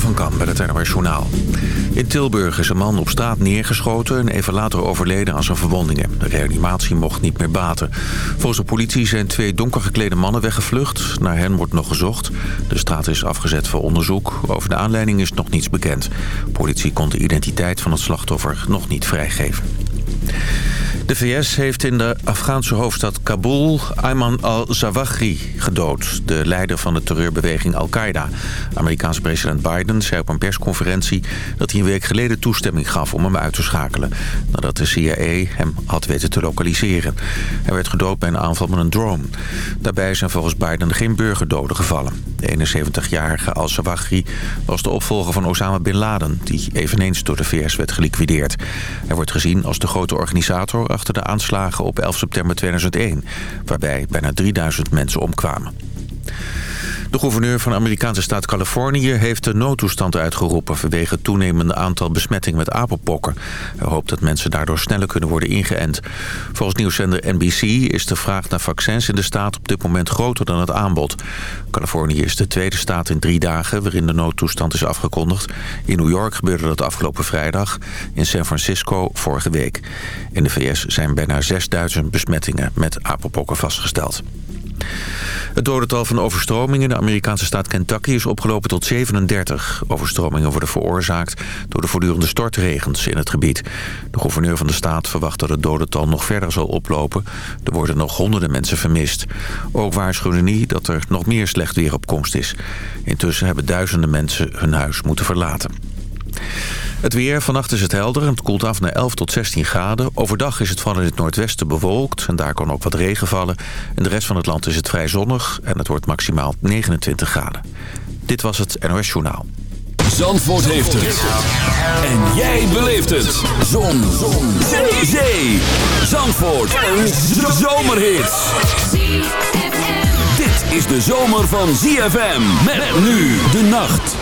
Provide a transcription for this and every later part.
Van Kam bij het NOS Journaal. In Tilburg is een man op straat neergeschoten en even later overleden aan zijn verwondingen. De reanimatie mocht niet meer baten. Volgens de politie zijn twee donker geklede mannen weggevlucht. Naar hen wordt nog gezocht. De straat is afgezet voor onderzoek. Over de aanleiding is nog niets bekend. Politie kon de identiteit van het slachtoffer nog niet vrijgeven. De VS heeft in de Afghaanse hoofdstad Kabul Ayman al-Zawahri gedood. De leider van de terreurbeweging Al-Qaeda. Amerikaanse president Biden zei op een persconferentie... dat hij een week geleden toestemming gaf om hem uit te schakelen. Nadat de CIA hem had weten te lokaliseren. Hij werd gedood bij een aanval met een drone. Daarbij zijn volgens Biden geen burgerdoden gevallen. De 71-jarige al-Zawahri was de opvolger van Osama Bin Laden... die eveneens door de VS werd geliquideerd. Hij wordt gezien als de grote organisator achter de aanslagen op 11 september 2001... waarbij bijna 3000 mensen omkwamen. De gouverneur van de Amerikaanse staat Californië heeft de noodtoestand uitgeroepen... vanwege het toenemende aantal besmettingen met apenpokken. Hij hoopt dat mensen daardoor sneller kunnen worden ingeënt. Volgens nieuwszender NBC is de vraag naar vaccins in de staat op dit moment groter dan het aanbod. Californië is de tweede staat in drie dagen waarin de noodtoestand is afgekondigd. In New York gebeurde dat afgelopen vrijdag. In San Francisco vorige week. In de VS zijn bijna 6000 besmettingen met apenpokken vastgesteld. Het dodental van overstromingen in de Amerikaanse staat Kentucky is opgelopen tot 37. Overstromingen worden veroorzaakt door de voortdurende stortregens in het gebied. De gouverneur van de staat verwacht dat het dodental nog verder zal oplopen. Er worden nog honderden mensen vermist. Ook waarschuwen niet dat er nog meer slecht weer op komst is. Intussen hebben duizenden mensen hun huis moeten verlaten. Het weer, vannacht is het helder en het koelt af naar 11 tot 16 graden. Overdag is het in het noordwesten bewolkt en daar kan ook wat regen vallen. In de rest van het land is het vrij zonnig en het wordt maximaal 29 graden. Dit was het NOS Journaal. Zandvoort heeft het. En jij beleeft het. Zon. Zon. Zee. Zee. Zandvoort. Een zomerhit. Dit is de zomer van ZFM. Met nu de nacht.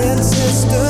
and sisters.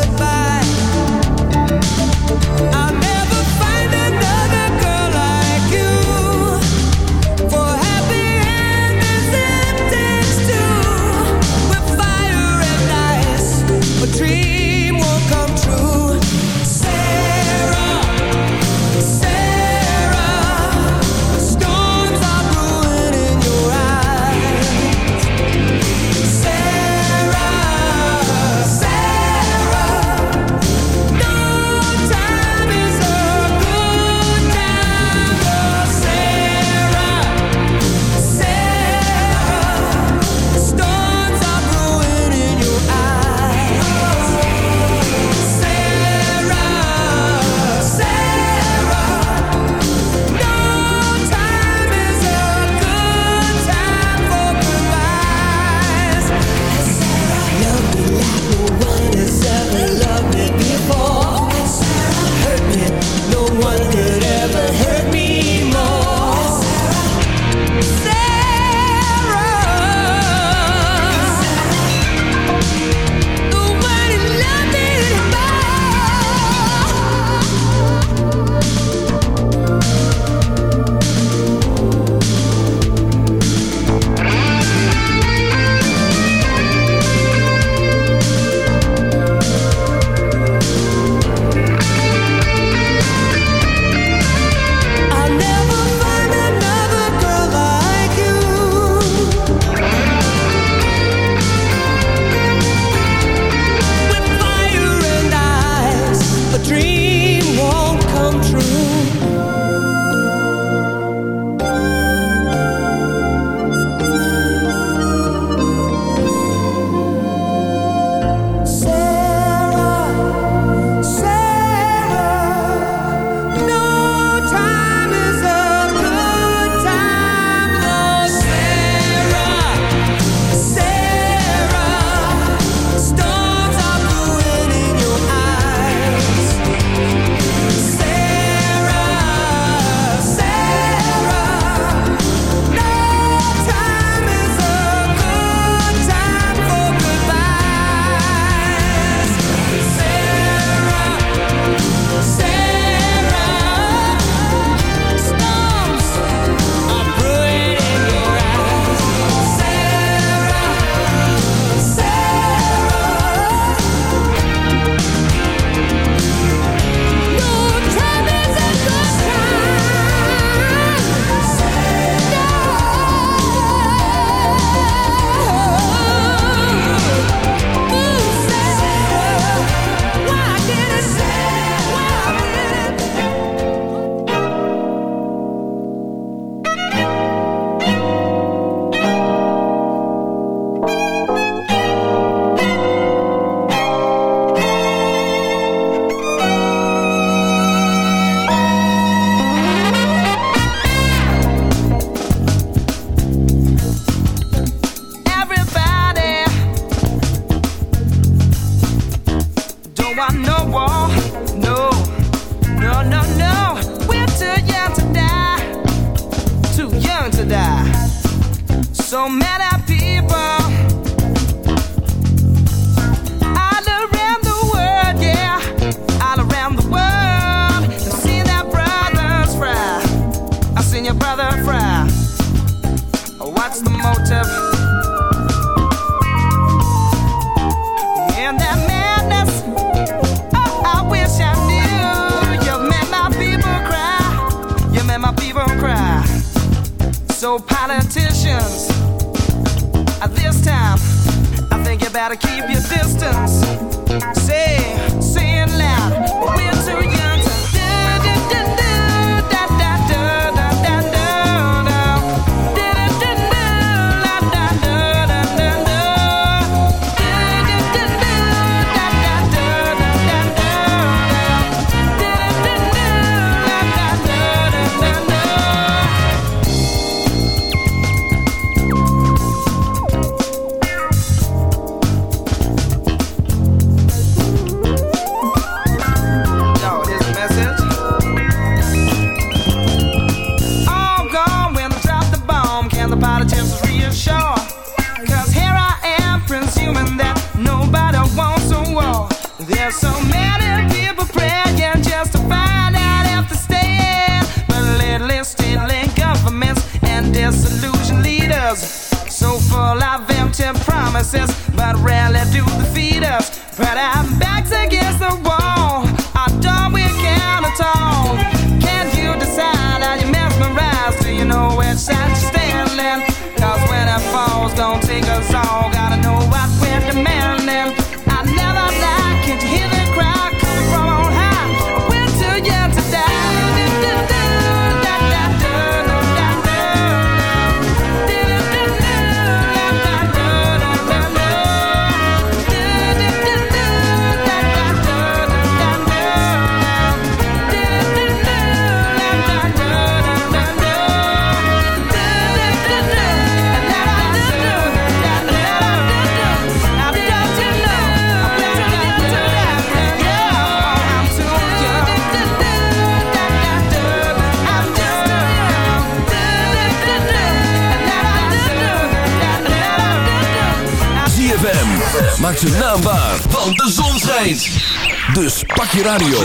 Dus pak je radio.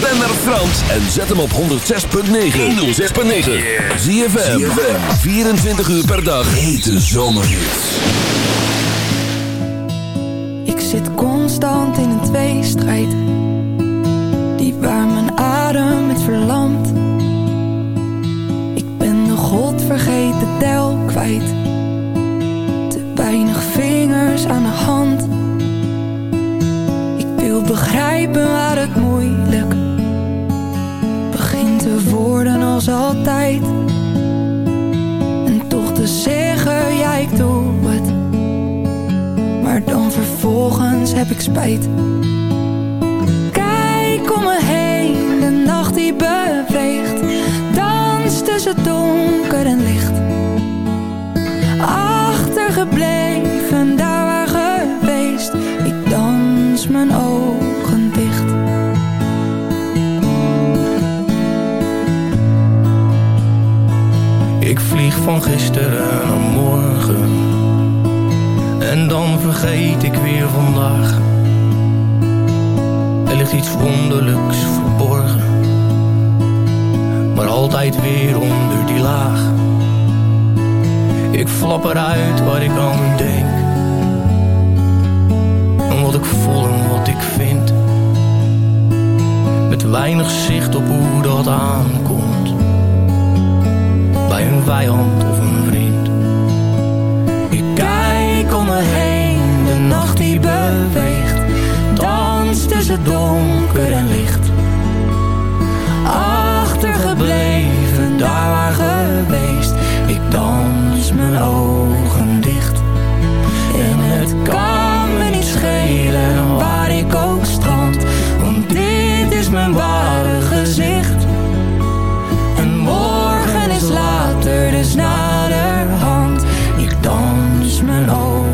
Ben naar Frans en zet hem op 106.9. 106.9. ZFM. 24 uur per dag. Hete zomerhits. Ik zit constant in een tweestrijd Die waar mijn adem het verlamt Ik ben de godvergeten tel kwijt Te weinig vingers aan de hand begrijpen waar het moeilijk Begint te worden als altijd. En toch te zeggen, ja ik doe het. Maar dan vervolgens heb ik spijt. Kijk om me heen, de nacht die beweegt. Dans tussen donker en licht. Achtergebleven, daar mijn ogen dicht. Ik vlieg van gisteren naar morgen. En dan vergeet ik weer vandaag. Er ligt iets wonderlijks verborgen. Maar altijd weer onder die laag. Ik flap eruit wat ik aan denk. En wat ik voel en wat ik vind Met weinig zicht op hoe dat aankomt bij een vijand of een vriend. Ik kijk om me heen, de nacht die beweegt, dans tussen donker en licht. Achtergebleven, daar waar geweest, ik dans mijn ogen dicht. En het kan me niet schelen waar ik ook strand, want dit is mijn ware gezicht. En morgen is later, dus naderhand. Ik dans mijn ogen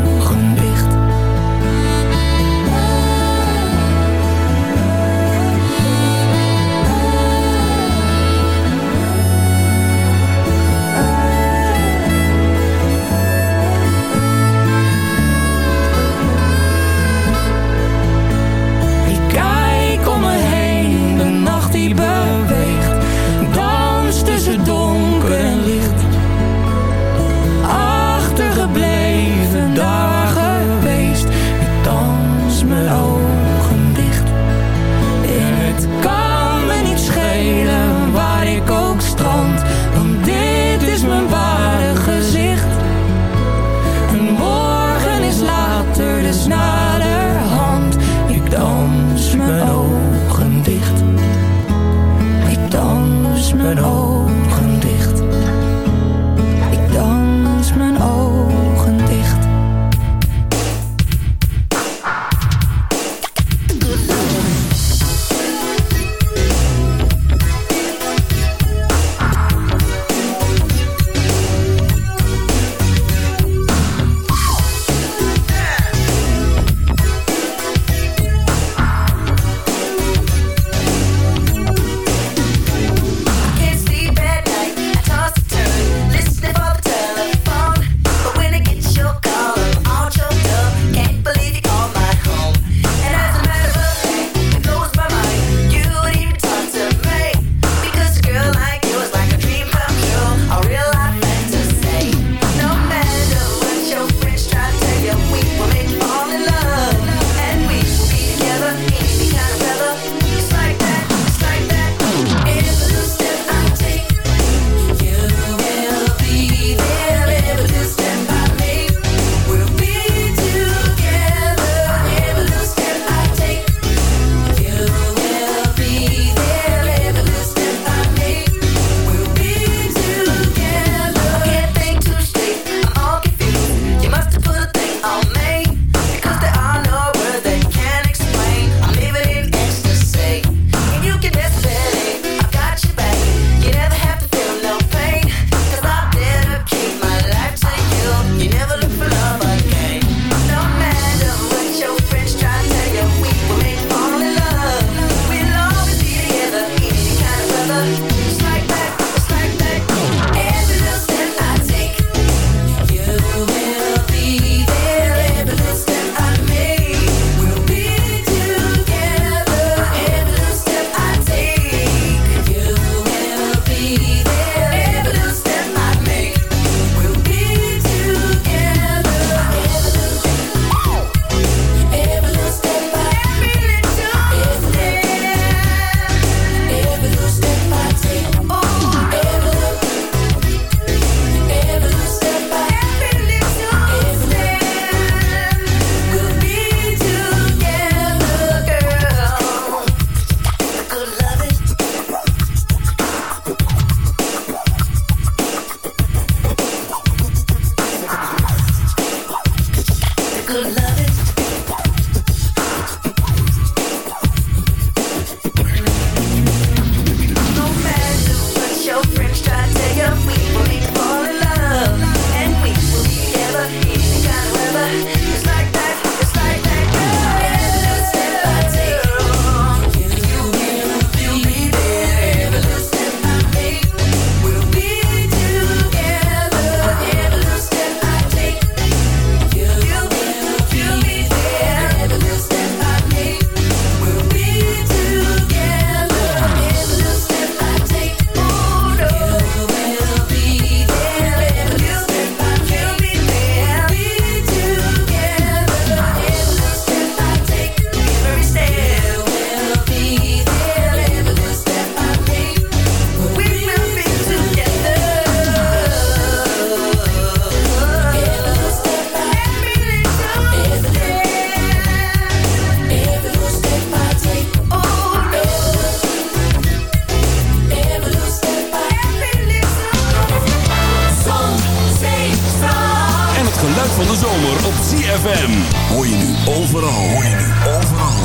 Het geluid van de zomer op CFM. Hoor je nu overal. Hoor je nu overal.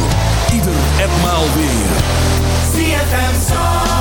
Ieder enmaal weer. CFM Zomer.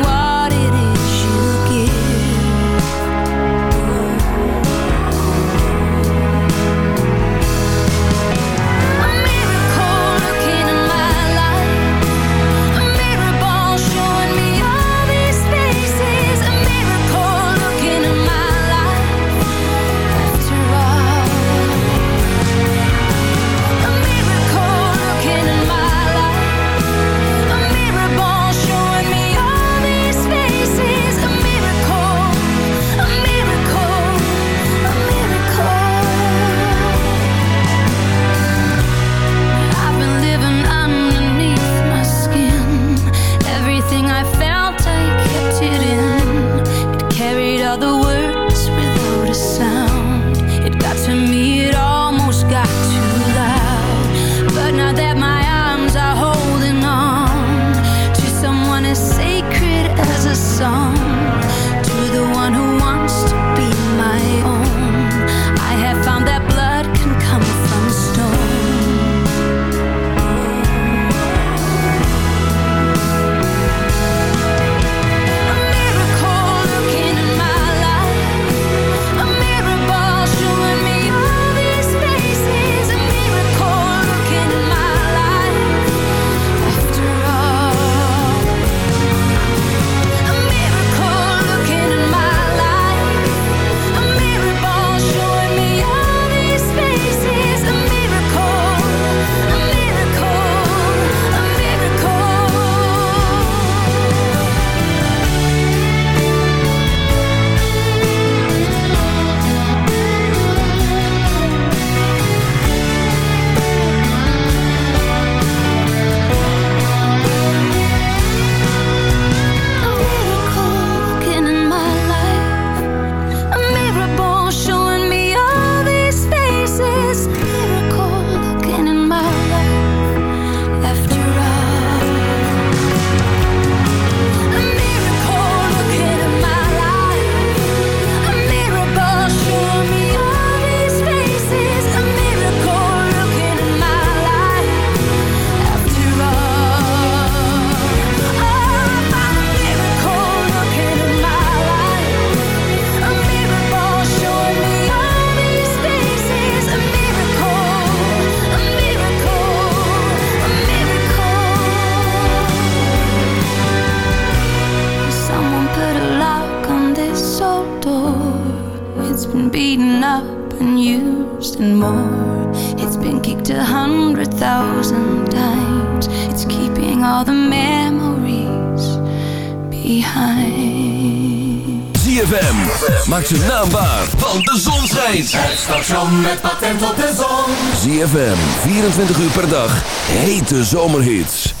20 uur per dag hete zomerhits.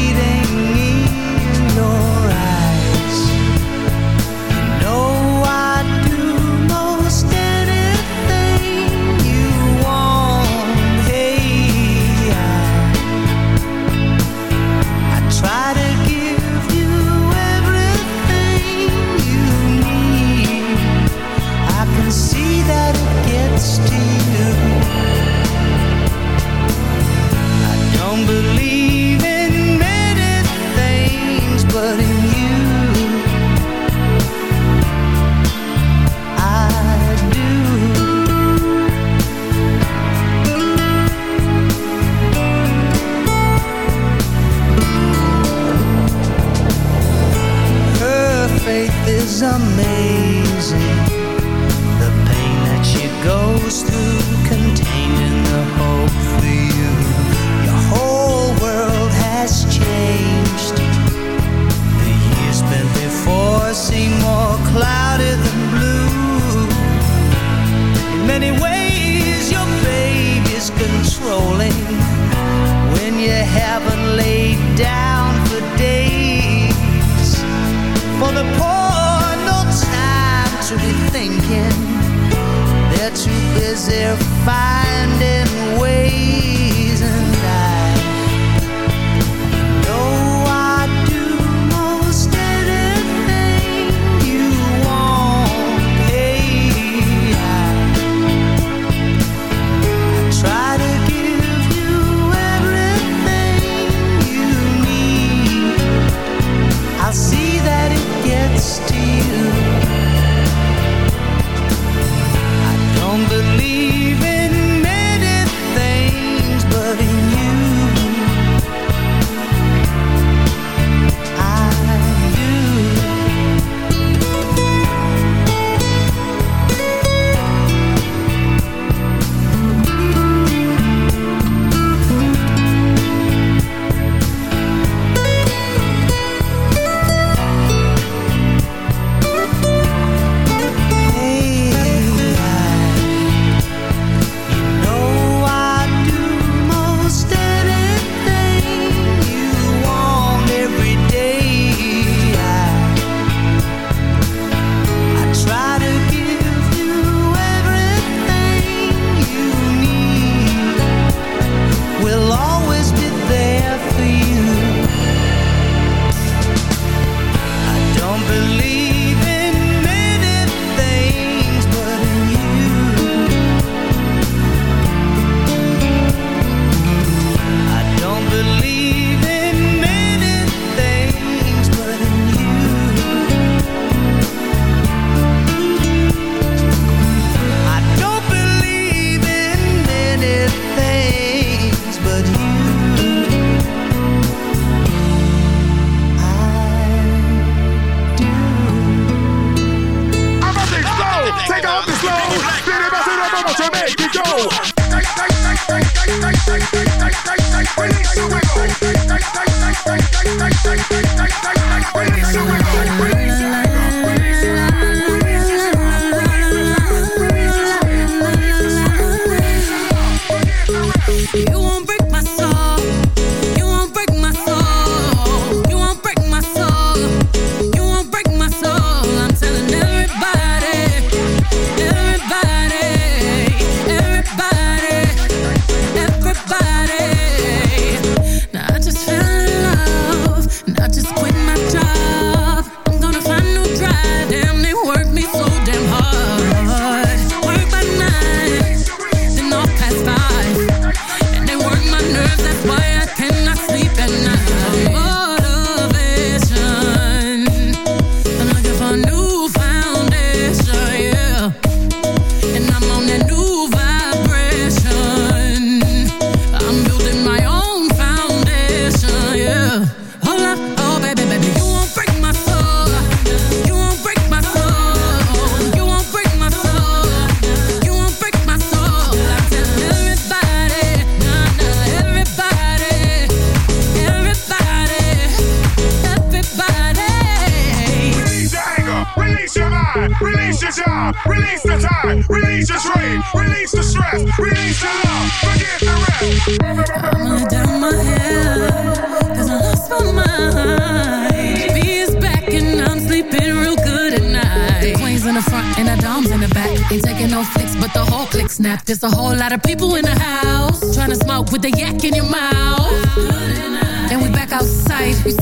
is if I go.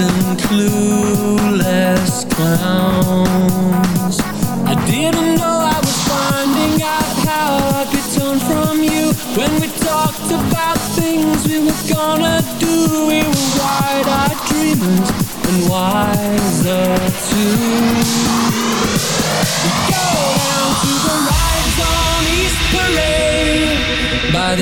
And clueless clowns. I didn't know I was finding out how I'd be torn from you when we talked about things we were gonna do. We were wide-eyed dreamers and wiser too.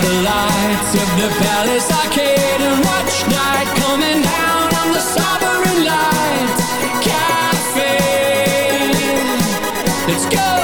The lights of the Palace Arcade And watch night coming down on the Sovereign Light. Cafe. Let's go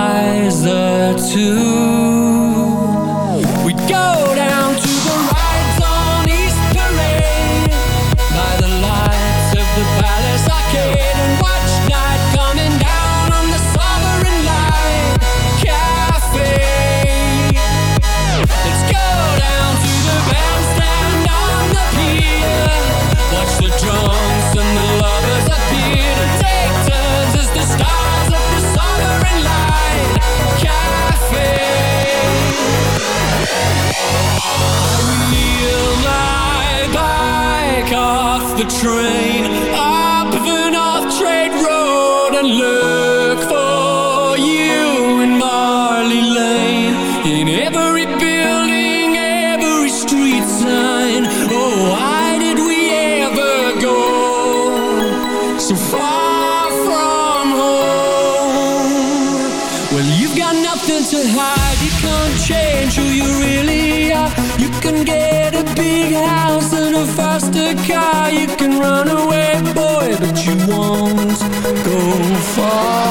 trend. won't go far.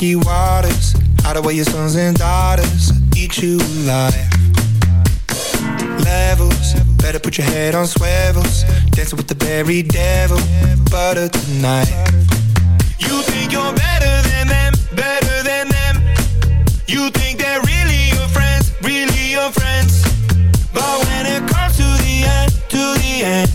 rocky waters Hide away your sons and daughters. Eat you alive. Levels. Better put your head on swivels. Dancing with the very devil. Butter tonight. You think you're better than them. Better than them. You think they're really your friends. Really your friends. But when it comes to the end To the end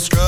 still struggling